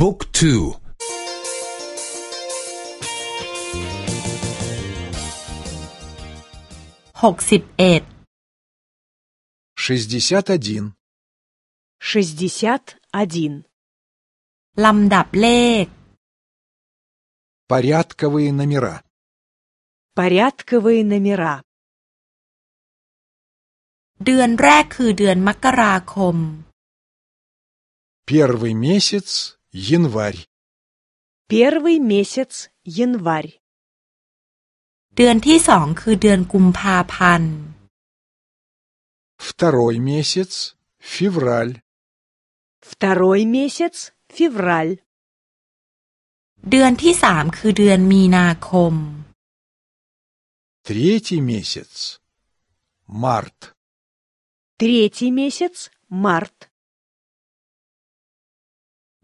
บุ๊กทู หกสิบเอ็ด шестьдесят один, шестьдесят один, ลำดับเลข порядковые номера, порядковые номера, เดือนแรกคือเดือนมกราคม первый месяц – январь, первый месяц январь, เดือนที่สองคือเดือนกุมภาพันธ์ второй месяц – февраль, второй месяц февраль, เดือนที่สามคือเดือนมีนาคม третий месяц – март, третий месяц март,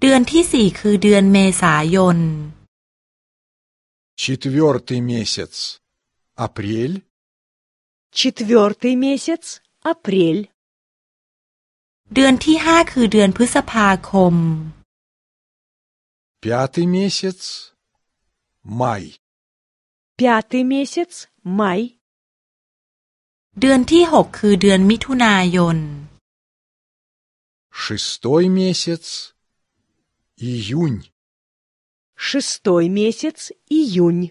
เดือนที่สี่คือเดือนเมษายน четвертый месяц – апрель, четвертый месяц апрель, เดือนที่ห้าคือเดือนพฤษภาคม пятый месяц – май, пятый месяц май, เดือนที่หกคือเดือนมิถุนายน шестой месяц – июнь, шестой месяц июнь,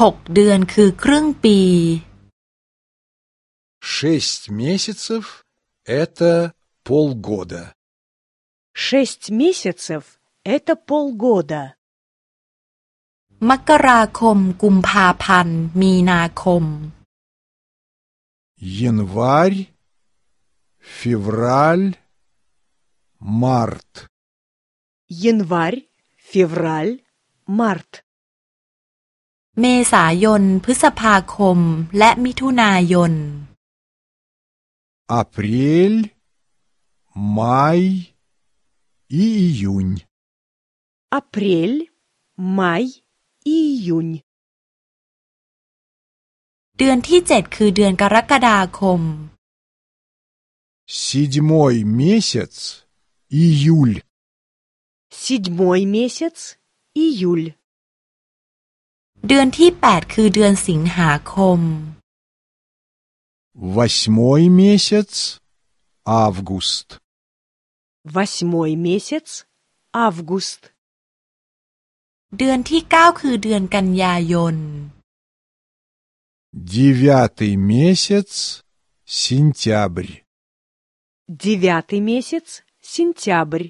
หกเดือนคือครึ่งปี шесть месяцев – это полгода. шесть месяцев это полгода, มกราคม กุมภาพันธ์ มีนาคม Январь, февраль, март. январь, февраль, март, เมษายน พฤษภาคม และมิถุนายน Апрель, май и июнь. апрель, май и июнь, เดือนที่เจ็ดคือเดือนกรกฎาคม Седьмой месяц – июль. седьмой месяц июль, เดือนที่แปดคือเดือนสิงหาคม Восьмой месяц – август. восьмой месяц август, เดือนที่เก้าคือเดือนกันยายน Девятый месяц – сентябрь. девятый месяц сентябрь,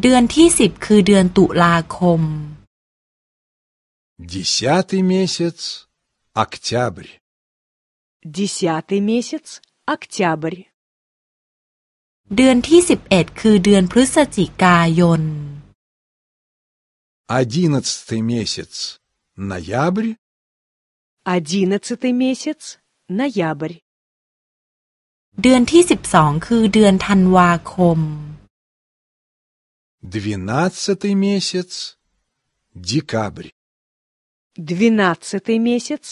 เดือนที่สิบคือเดือนตุลาคม Десятый месяц – октябрь. десятый месяц октябрь, เดือนที่สิบเอ็ดคือเดือนพฤศจิกายน Одиннадцатый месяц – ноябрь. одиннадцатый месяц ноябрь, เดือนที่สิบสองคือเดือนธันวาคม Двенадцатый месяц – декабрь. двенадцатый месяц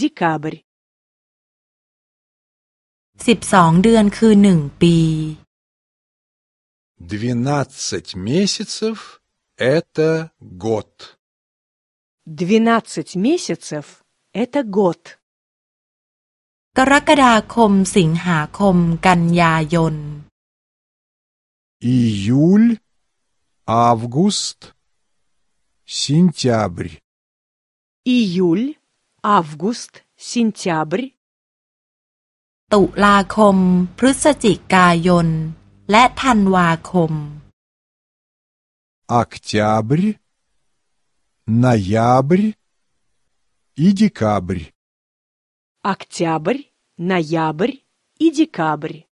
декабрь, สิบสองเดือนคือหนึ่งปี Двенадцать месяцев – это год. двенадцать месяцев это год, กรกฎาคม สิงหาคม กันยายน Июль, август, сентябрь. июль, август, сентябрь, ตุลาคม พฤศจิกายน และธันวาคม Октябрь, ноябрь и декабрь. октябрь, ноябрь и декабрь.